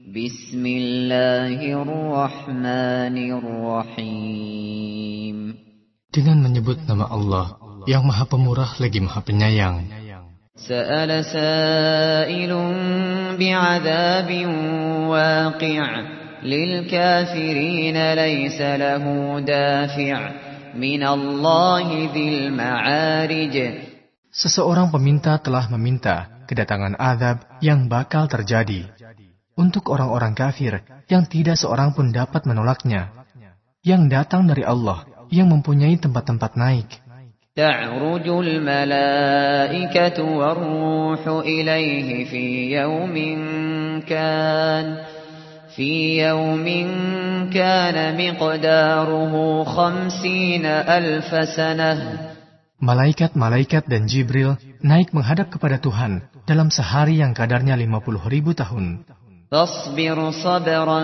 Bismillahirrahmanirrahim. Dengan menyebut nama Allah yang Maha Pemurah lagi Maha Penyayang. Sa'ilun bi'adzabin waqi' lil kafirin laysa lahu dafi' min Allah dzil ma'arij. Seseorang peminta telah meminta kedatangan azab yang bakal terjadi untuk orang-orang kafir yang tidak seorang pun dapat menolaknya, yang datang dari Allah yang mempunyai tempat-tempat naik. تعرج الملائكة والروح إليه في يوم كان في يوم كان مقداره خمسين ألف سنة Malaikat-malaikat dan Jibril naik menghadap kepada Tuhan dalam sehari yang kadarnya 50 ribu tahun. فاصبر صبرا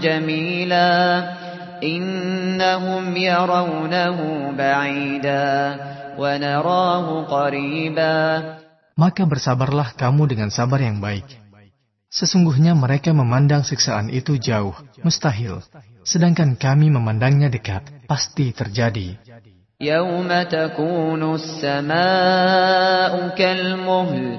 جميلا إنهم يرونه بعيدا ونراه قريبا Maka bersabarlah kamu dengan sabar yang baik. Sesungguhnya mereka memandang siksaan itu jauh, mustahil. Sedangkan kami memandangnya dekat, pasti terjadi. يوم تكون السماء كالمهل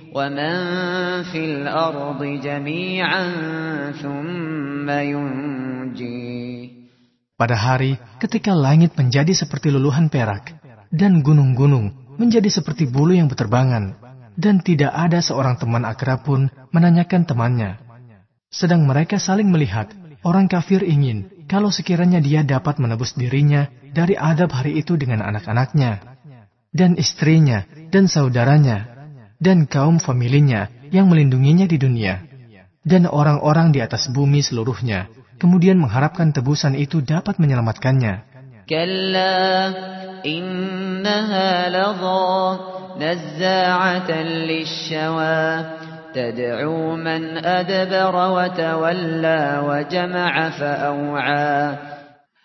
ومن في الأرض جميعا ثم ينجيه Pada hari ketika langit menjadi seperti luluhan perak dan gunung-gunung menjadi seperti bulu yang berterbangan dan tidak ada seorang teman akrab pun menanyakan temannya. Sedang mereka saling melihat, orang kafir ingin kalau sekiranya dia dapat menebus dirinya dari adab hari itu dengan anak-anaknya dan istrinya dan saudaranya dan kaum familinya yang melindunginya di dunia, dan orang-orang di atas bumi seluruhnya, kemudian mengharapkan tebusan itu dapat menyelamatkannya.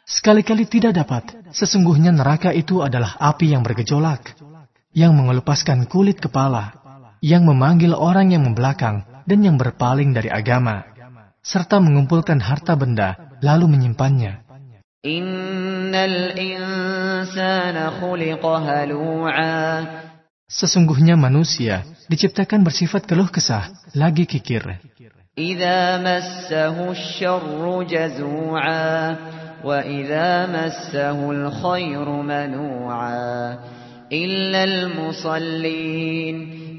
Sekali-kali tidak dapat, sesungguhnya neraka itu adalah api yang bergejolak, yang mengelupaskan kulit kepala, yang memanggil orang yang membelakang dan yang berpaling dari agama serta mengumpulkan harta benda, lalu menyimpannya. Innal insana khuliqa halu'a. Sesungguhnya manusia diciptakan bersifat keluh kesah, lagi kikir. Idza massahu syarru jazu'a wa idza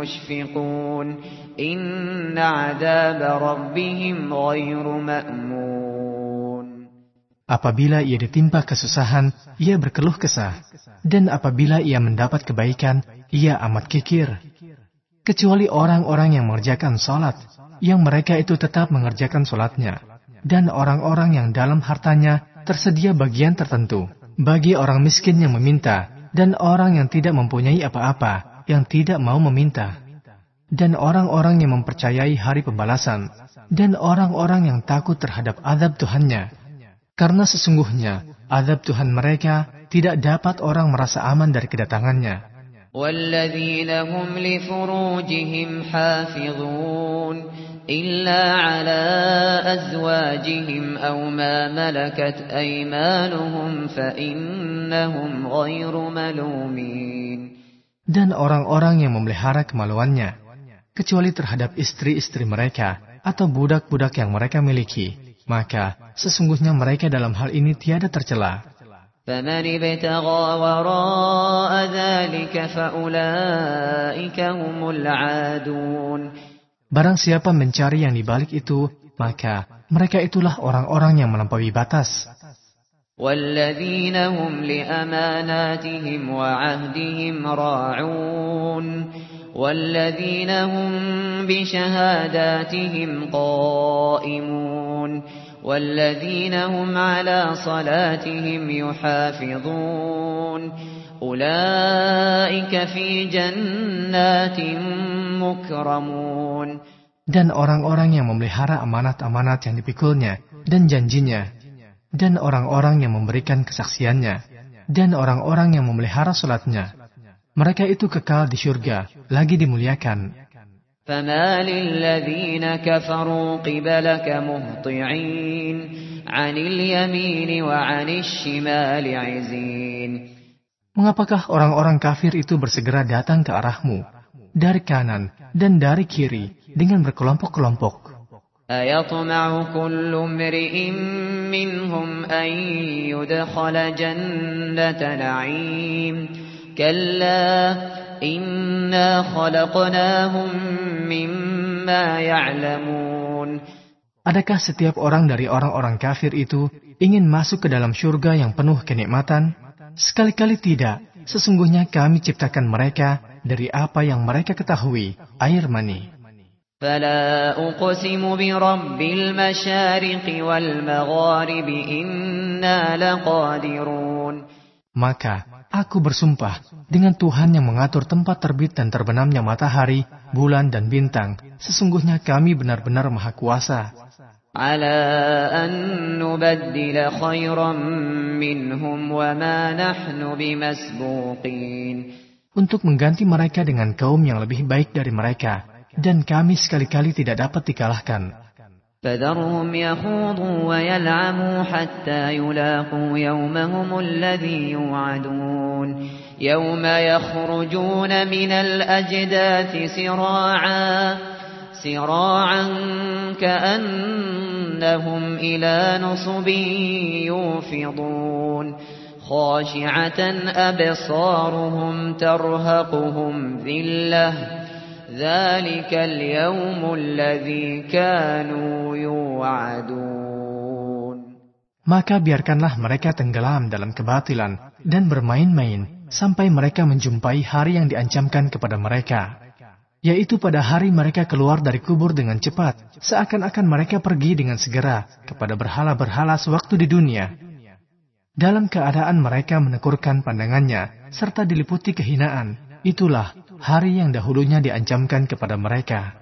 مشفقون Inna rabbihim ghairu ma'mun. Apabila ia ditimpa kesusahan, ia berkeluh kesah. Dan apabila ia mendapat kebaikan, ia amat kikir. Kecuali orang-orang yang mengerjakan sholat, yang mereka itu tetap mengerjakan sholatnya. Dan orang-orang yang dalam hartanya tersedia bagian tertentu. Bagi orang miskin yang meminta, dan orang yang tidak mempunyai apa-apa, yang tidak mau meminta dan orang-orang yang mempercayai hari pembalasan, dan orang-orang yang takut terhadap azab Tuhannya. Karena sesungguhnya, azab Tuhan mereka tidak dapat orang merasa aman dari kedatangannya. وَالَّذِينَ هُمْ لِفُرُوجِهِمْ حَافِظُونَ إِلَّا عَلَى أَزْوَاجِهِمْ أَوْ مَا مَلَكَتْ أَيْمَانُهُمْ فَإِنَّهُمْ غَيْرُ مَلُومِينَ dan orang-orang yang memelihara kemaluannya, kecuali terhadap istri-istri mereka atau budak-budak yang mereka miliki, maka sesungguhnya mereka dalam hal ini tiada tercela. Barang siapa mencari yang dibalik itu, maka mereka itulah orang-orang yang melampaui batas. والذين هم لأماناتهم وعهدهم راعون والذين هم بشهاداتهم قائمون والذين هم على صلاتهم يحافظون أولئك في جنات مكرمون Dan orang-orang yang memelihara amanat-amanat yang dipikulnya dan janjinya, dan orang-orang yang memberikan kesaksiannya, dan orang-orang yang memelihara salatnya. Mereka itu kekal di surga, lagi dimuliakan. فما للذين كفروا قبلك مهطعين عن اليمين وعن الشمال عزين Mengapakah orang-orang kafir itu bersegera datang ke arahmu dari kanan dan dari kiri dengan berkelompok-kelompok? أيطمع كل امرئ منهم أن يدخل جنة نعيم كلا إنا خلقناهم مما يعلمون Adakah setiap orang dari orang-orang kafir itu ingin masuk ke dalam surga yang penuh kenikmatan? Sekali-kali tidak. Sesungguhnya kami ciptakan mereka dari apa yang mereka ketahui, air mani. فلا أقسم برب المشارق والمغارب إنا لقادرون Maka aku bersumpah dengan Tuhan yang mengatur tempat terbit dan terbenamnya matahari, bulan dan bintang. Sesungguhnya kami benar-benar maha kuasa. على أن نبدل خيرا منهم وما نحن بمسبوقين Untuk mengganti mereka dengan kaum yang lebih baik dari mereka. Dan kami sekali-kali tidak dapat dikalahkan. فذرهم يخوضوا ويلعبوا حتى يلاقوا يومهم الذي يوعدون. يوم يخرجون من الأجداث كأنهم إلى نصب يوفضون. خاشعة أبصارهم ترهقهم ذلة. ذلك اليوم الذي كانوا يوعدون Maka biarkanlah mereka tenggelam dalam kebatilan dan bermain-main sampai mereka menjumpai hari yang diancamkan kepada mereka. Yaitu pada hari mereka keluar dari kubur dengan cepat, seakan-akan mereka pergi dengan segera kepada berhala-berhala sewaktu di dunia. Dalam keadaan mereka menekurkan pandangannya, serta diliputi kehinaan, itulah hari yang dahulunya diancamkan kepada mereka.